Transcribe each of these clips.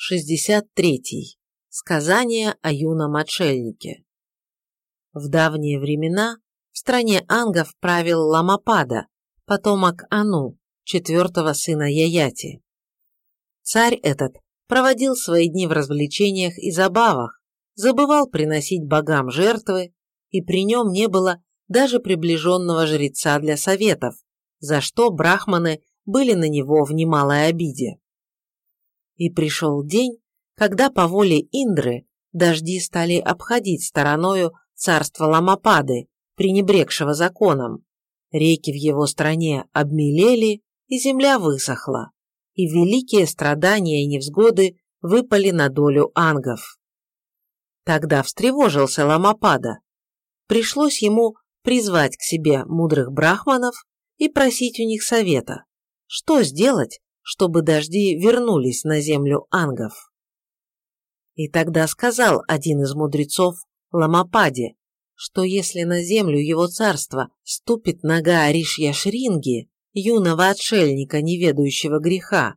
63. Сказание о юном отшельнике. В давние времена в стране ангов правил Ламапада, потомок Ану, четвертого сына Яяти. Царь этот проводил свои дни в развлечениях и забавах, забывал приносить богам жертвы, и при нем не было даже приближенного жреца для советов, за что брахманы были на него в немалой обиде. И пришел день, когда по воле Индры дожди стали обходить стороною царство Ламапады, пренебрегшего законом. Реки в его стране обмелели, и земля высохла, и великие страдания и невзгоды выпали на долю ангов. Тогда встревожился Ламапада. Пришлось ему призвать к себе мудрых брахманов и просить у них совета, что сделать, чтобы дожди вернулись на землю ангов. И тогда сказал один из мудрецов Ламападе, что если на землю его царства ступит нога Аришья Шринги, юного отшельника, не ведающего греха,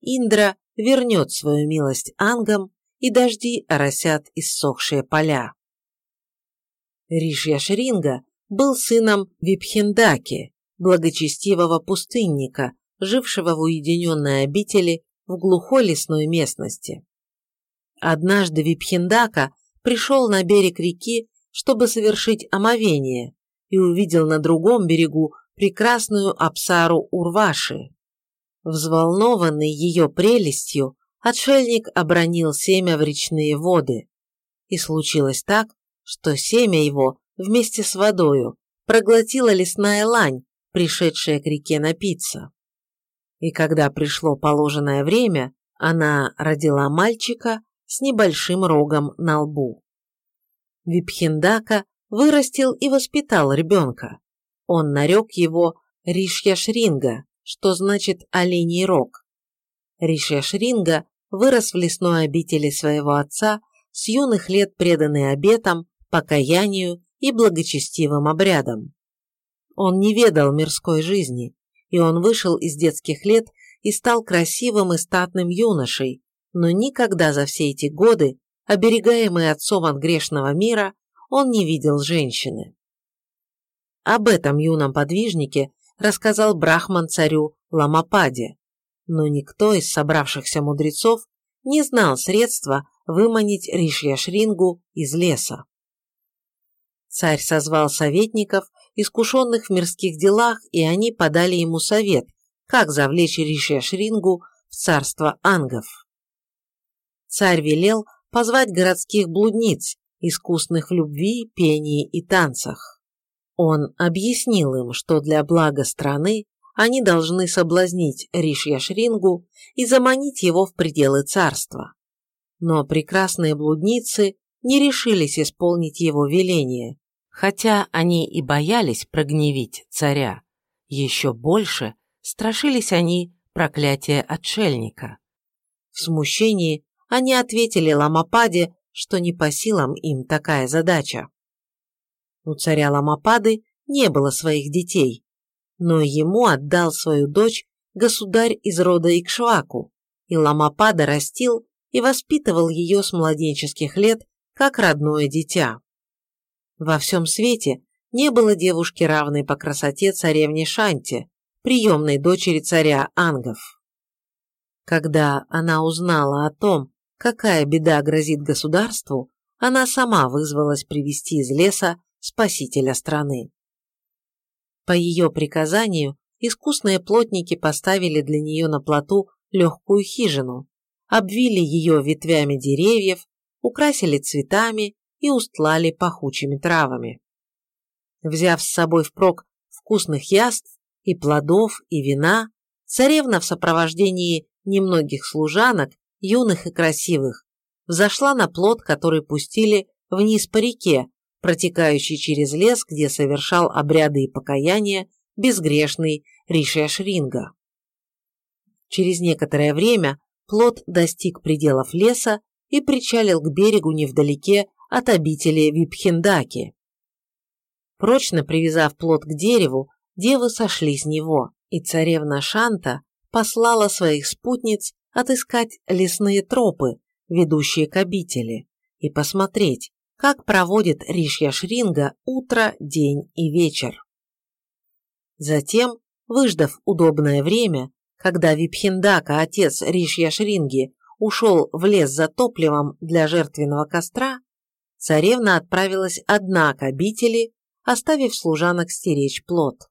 Индра вернет свою милость ангам, и дожди оросят иссохшие поля. Ришья Шринга был сыном Випхендаки, благочестивого пустынника, жившего в уединенной обители в глухой лесной местности. Однажды Випхендака пришел на берег реки, чтобы совершить омовение, и увидел на другом берегу прекрасную Апсару Урваши. Взволнованный ее прелестью, отшельник обронил семя в речные воды. И случилось так, что семя его вместе с водою проглотила лесная лань, пришедшая к реке напиться. И когда пришло положенное время, она родила мальчика с небольшим рогом на лбу. Випхендака вырастил и воспитал ребенка. Он нарек его Ришьяшринга, что значит «оленей рог». Ришьяшринга вырос в лесной обители своего отца, с юных лет преданный обетам, покаянию и благочестивым обрядам. Он не ведал мирской жизни, и он вышел из детских лет и стал красивым и статным юношей, но никогда за все эти годы, оберегаемый отцом от грешного мира, он не видел женщины. Об этом юном подвижнике рассказал Брахман царю Ламападе, но никто из собравшихся мудрецов не знал средства выманить Ришьяшрингу из леса. Царь созвал советников искушенных в мирских делах, и они подали ему совет, как завлечь Риши Шрингу в царство ангов. Царь велел позвать городских блудниц, искусных в любви, пении и танцах. Он объяснил им, что для блага страны они должны соблазнить Ришьяшрингу и заманить его в пределы царства. Но прекрасные блудницы не решились исполнить его веление, Хотя они и боялись прогневить царя, еще больше страшились они проклятия отшельника. В смущении они ответили Ламападе, что не по силам им такая задача. У царя Ламапады не было своих детей, но ему отдал свою дочь государь из рода Икшваку, и Ламапада растил и воспитывал ее с младенческих лет как родное дитя. Во всем свете не было девушки, равной по красоте царевне Шанте, приемной дочери царя Ангов. Когда она узнала о том, какая беда грозит государству, она сама вызвалась привести из леса спасителя страны. По ее приказанию искусные плотники поставили для нее на плоту легкую хижину, обвили ее ветвями деревьев, украсили цветами и устлали пахучими травами. Взяв с собой впрок вкусных яств и плодов и вина, царевна в сопровождении немногих служанок, юных и красивых, взошла на плот, который пустили вниз по реке, протекающий через лес, где совершал обряды и покаяния безгрешный Риши Ашринга. Через некоторое время плот достиг пределов леса и причалил к берегу невдалеке от обители Випхендаки. Прочно привязав плод к дереву, девы сошли с него, и царевна Шанта послала своих спутниц отыскать лесные тропы, ведущие к обители, и посмотреть, как проводит Ришья Шринга утро, день и вечер. Затем, выждав удобное время, когда Випхиндака, отец Ришья Шринги, ушел в лес за топливом для жертвенного костра, царевна отправилась одна к обители, оставив служанок стеречь плод.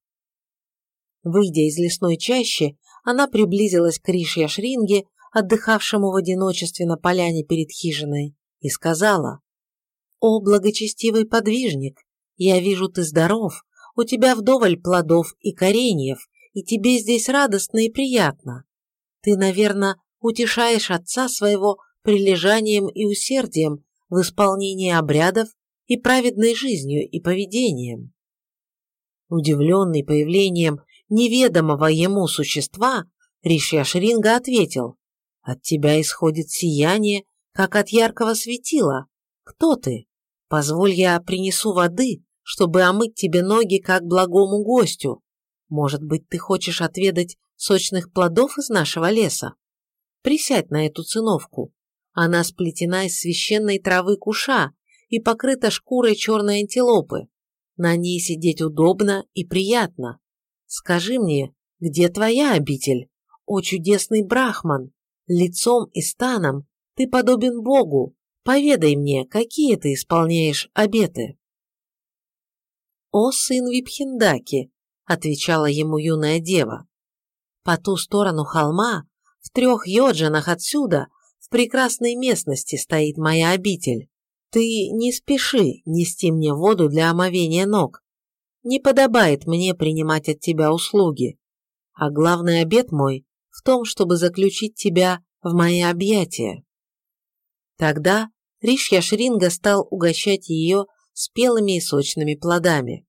Выйдя из лесной чащи, она приблизилась к Ришья Шринге, отдыхавшему в одиночестве на поляне перед хижиной, и сказала, «О, благочестивый подвижник, я вижу, ты здоров, у тебя вдоволь плодов и кореньев, и тебе здесь радостно и приятно. Ты, наверное, утешаешь отца своего прилежанием и усердием в исполнении обрядов и праведной жизнью и поведением. Удивленный появлением неведомого ему существа, Ришья Шринга ответил, «От тебя исходит сияние, как от яркого светила. Кто ты? Позволь я принесу воды, чтобы омыть тебе ноги, как благому гостю. Может быть, ты хочешь отведать сочных плодов из нашего леса? Присядь на эту циновку. Она сплетена из священной травы куша и покрыта шкурой черной антилопы. На ней сидеть удобно и приятно. Скажи мне, где твоя обитель? О, чудесный брахман! Лицом и станом ты подобен Богу. Поведай мне, какие ты исполняешь обеты. «О, сын Випхиндаки!» – отвечала ему юная дева. «По ту сторону холма, в трех йоджанах отсюда, в прекрасной местности стоит моя обитель. Ты не спеши нести мне воду для омовения ног. Не подобает мне принимать от тебя услуги. А главный обет мой в том, чтобы заключить тебя в мои объятия». Тогда Ришья Шринга стал угощать ее спелыми и сочными плодами.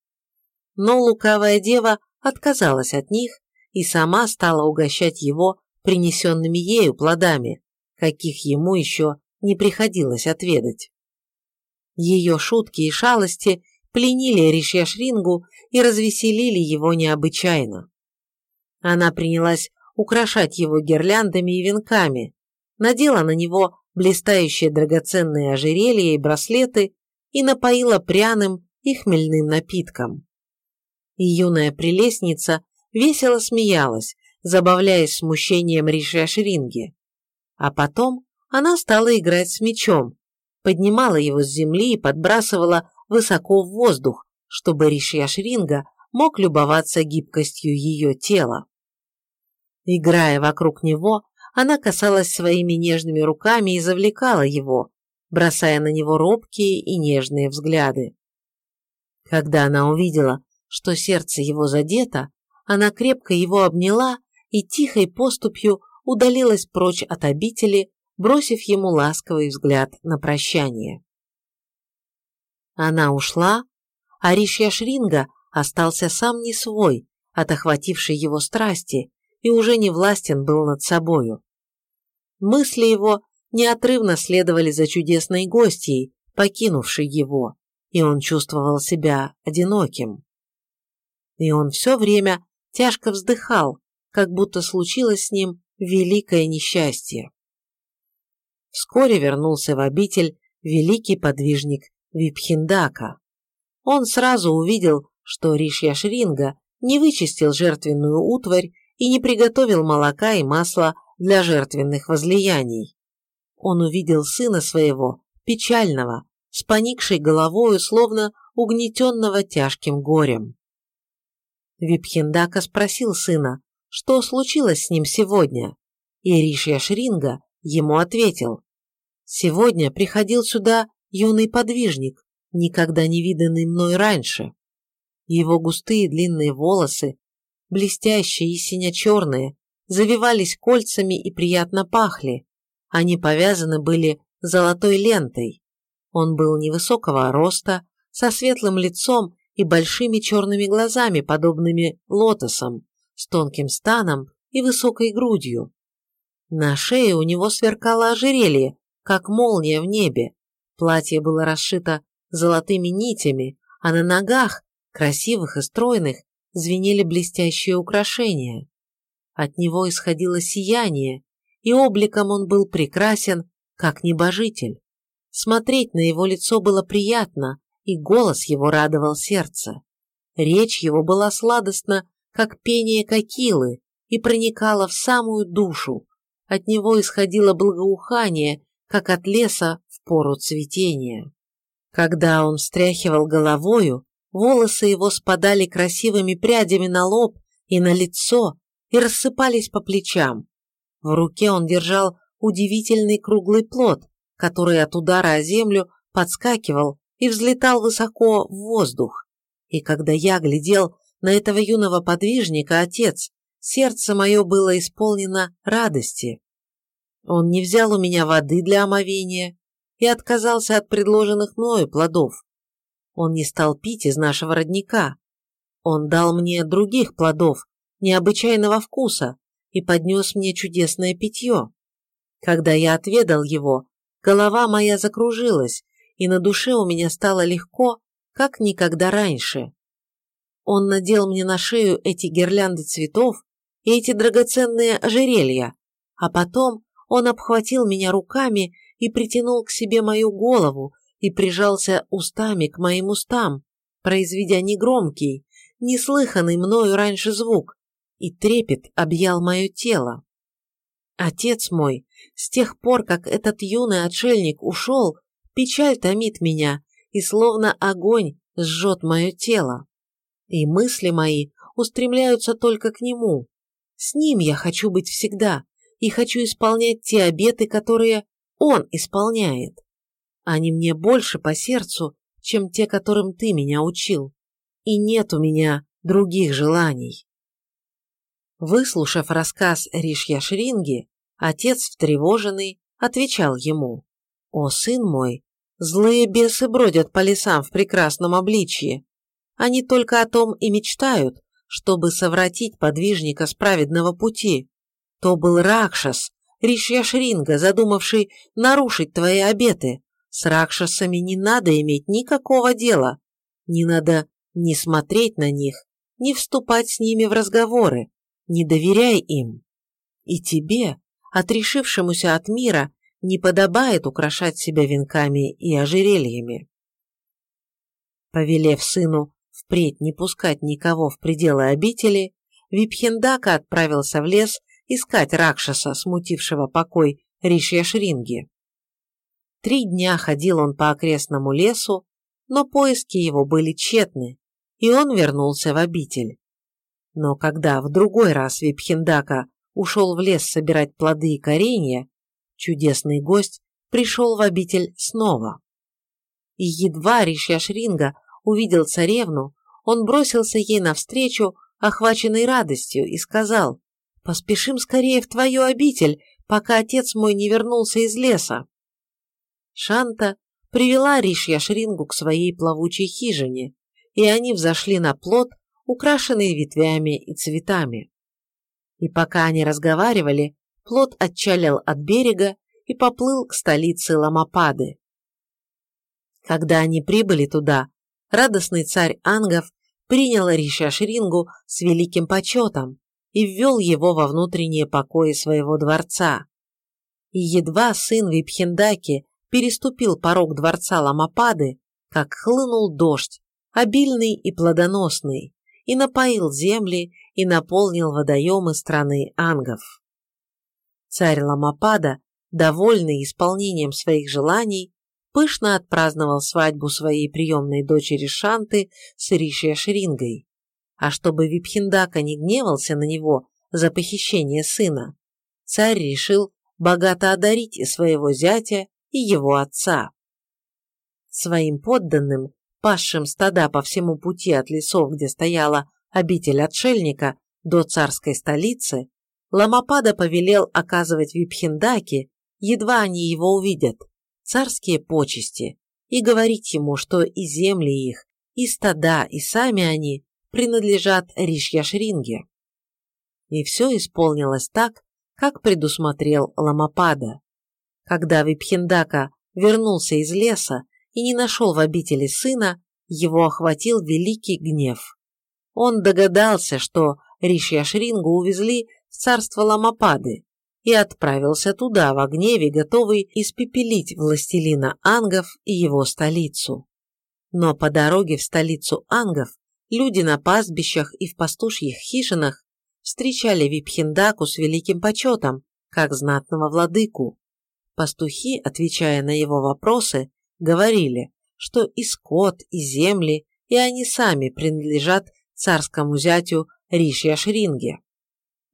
Но лукавая дева отказалась от них и сама стала угощать его принесенными ею плодами, каких ему еще не приходилось отведать. Ее шутки и шалости пленили Ришьяшрингу и развеселили его необычайно. Она принялась украшать его гирляндами и венками, надела на него блистающие драгоценные ожерелья и браслеты и напоила пряным и хмельным напитком. И юная прелестница весело смеялась, забавляясь смущением Риши Ашринги. А потом она стала играть с мечом, поднимала его с земли и подбрасывала высоко в воздух, чтобы Риши Ашринга мог любоваться гибкостью ее тела. Играя вокруг него, она касалась своими нежными руками и завлекала его, бросая на него робкие и нежные взгляды. Когда она увидела, что сердце его задето, она крепко его обняла и тихой поступью удалилась прочь от обители, бросив ему ласковый взгляд на прощание. Она ушла, а Ришья Шринга остался сам не свой, от охватившей его страсти, и уже не властен был над собою. Мысли его неотрывно следовали за чудесной гостьей, покинувшей его, и он чувствовал себя одиноким. И он все время тяжко вздыхал, как будто случилось с ним великое несчастье. Вскоре вернулся в обитель великий подвижник Випхиндака. Он сразу увидел, что Ришья Шринга не вычистил жертвенную утварь и не приготовил молока и масла для жертвенных возлияний. Он увидел сына своего, печального, с поникшей головою, словно угнетенного тяжким горем. Випхендака спросил сына, что случилось с ним сегодня, и Шринга ему ответил. «Сегодня приходил сюда юный подвижник, никогда не виданный мной раньше. Его густые длинные волосы, блестящие и сине-черные, завивались кольцами и приятно пахли. Они повязаны были золотой лентой. Он был невысокого роста, со светлым лицом и большими черными глазами, подобными лотосам, с тонким станом и высокой грудью. На шее у него сверкало ожерелье, как молния в небе. Платье было расшито золотыми нитями, а на ногах, красивых и стройных, звенели блестящие украшения. От него исходило сияние, и обликом он был прекрасен, как небожитель. Смотреть на его лицо было приятно, и голос его радовал сердце. Речь его была сладостна, как пение кокилы, и проникала в самую душу. От него исходило благоухание, как от леса в пору цветения. Когда он встряхивал головою, волосы его спадали красивыми прядями на лоб и на лицо и рассыпались по плечам. В руке он держал удивительный круглый плод, который от удара о землю подскакивал и взлетал высоко в воздух. И когда я глядел на этого юного подвижника, отец, сердце мое было исполнено радости. Он не взял у меня воды для омовения и отказался от предложенных мною плодов. Он не стал пить из нашего родника. Он дал мне других плодов, необычайного вкуса, и поднес мне чудесное питье. Когда я отведал его, голова моя закружилась, и на душе у меня стало легко, как никогда раньше. Он надел мне на шею эти гирлянды цветов и эти драгоценные ожерелья, а потом он обхватил меня руками и притянул к себе мою голову и прижался устами к моим устам, произведя негромкий, неслыханный мною раньше звук, и трепет объял мое тело. Отец мой, с тех пор, как этот юный отшельник ушел, печаль томит меня, и словно огонь сжет мое тело. И мысли мои устремляются только к нему. С ним я хочу быть всегда, и хочу исполнять те обеты, которые он исполняет. Они мне больше по сердцу, чем те, которым ты меня учил. И нет у меня других желаний. Выслушав рассказ Ришья Шринги, отец, встревоженный, отвечал ему, «О, сын мой, злые бесы бродят по лесам в прекрасном обличье. Они только о том и мечтают, чтобы совратить подвижника с праведного пути. То был Ракшас, Ришьяшринга, задумавший нарушить твои обеты. С Ракшасами не надо иметь никакого дела. Не надо ни смотреть на них, ни вступать с ними в разговоры. Не доверяй им. И тебе, отрешившемуся от мира, не подобает украшать себя венками и ожерельями. Повелев сыну впредь не пускать никого в пределы обители, Випхендака отправился в лес искать Ракшаса, смутившего покой Ришьяшринги. Три дня ходил он по окрестному лесу, но поиски его были тщетны, и он вернулся в обитель. Но когда в другой раз Випхендака ушел в лес собирать плоды и коренья, чудесный гость пришел в обитель снова. И едва Ришьяшринга увидел царевну, он бросился ей навстречу, охваченный радостью, и сказал, «Поспешим скорее в твою обитель, пока отец мой не вернулся из леса». Шанта привела Ришьяшрингу к своей плавучей хижине, и они взошли на плот, украшенный ветвями и цветами. И пока они разговаривали, плот отчалил от берега и поплыл к столице Ламапады. Когда они прибыли туда, радостный царь ангов принял Ришашрингу с великим почетом и ввел его во внутренние покои своего дворца. И едва сын Випхендаки переступил порог дворца Ламапады, как хлынул дождь, обильный и плодоносный, и напоил земли и наполнил водоемы страны ангов. Царь Ламапада, довольный исполнением своих желаний, пышно отпраздновал свадьбу своей приемной дочери Шанты с Ришия Шрингой. А чтобы Випхиндака не гневался на него за похищение сына, царь решил богато одарить и своего зятя, и его отца. Своим подданным, пасшим стада по всему пути от лесов, где стояла обитель отшельника, до царской столицы, Ламапада повелел оказывать Випхиндаке, едва они его увидят, царские почести и говорить ему, что и земли их, и стада, и сами они принадлежат Ришьяшринге. И все исполнилось так, как предусмотрел Ламапада. Когда Випхендака вернулся из леса и не нашел в обители сына, его охватил великий гнев. Он догадался, что Ришьяшрингу увезли в царство Ламапады, и отправился туда в гневе, готовый испепелить властелина ангов и его столицу. Но по дороге в столицу ангов люди на пастбищах и в пастушьих хижинах встречали Випхиндаку с великим почетом, как знатного владыку. Пастухи, отвечая на его вопросы, говорили, что и скот, и земли, и они сами принадлежат царскому зятю Ришья Шринге.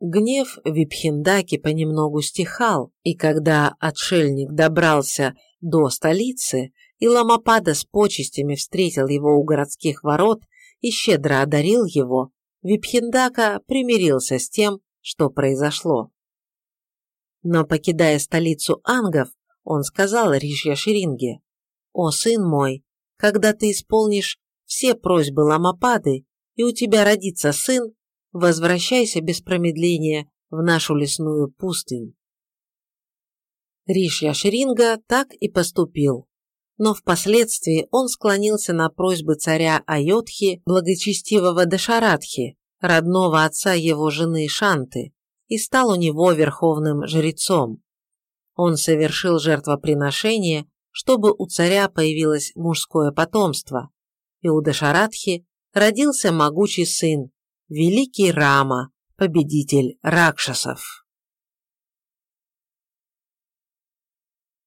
Гнев Випхиндаки понемногу стихал, и когда отшельник добрался до столицы, и Ламапада с почестями встретил его у городских ворот и щедро одарил его, Випхиндака примирился с тем, что произошло. Но, покидая столицу ангов, он сказал Ришья Ширинге, «О, сын мой, когда ты исполнишь все просьбы Ламапады, и у тебя родится сын, возвращайся без промедления в нашу лесную пустынь». Ришья Ширинга так и поступил. Но впоследствии он склонился на просьбы царя Айотхи, благочестивого Дашаратхи, родного отца его жены Шанты, и стал у него верховным жрецом. Он совершил жертвоприношение, чтобы у царя появилось мужское потомство, и у Дашаратхи родился могучий сын, великий Рама, победитель Ракшасов.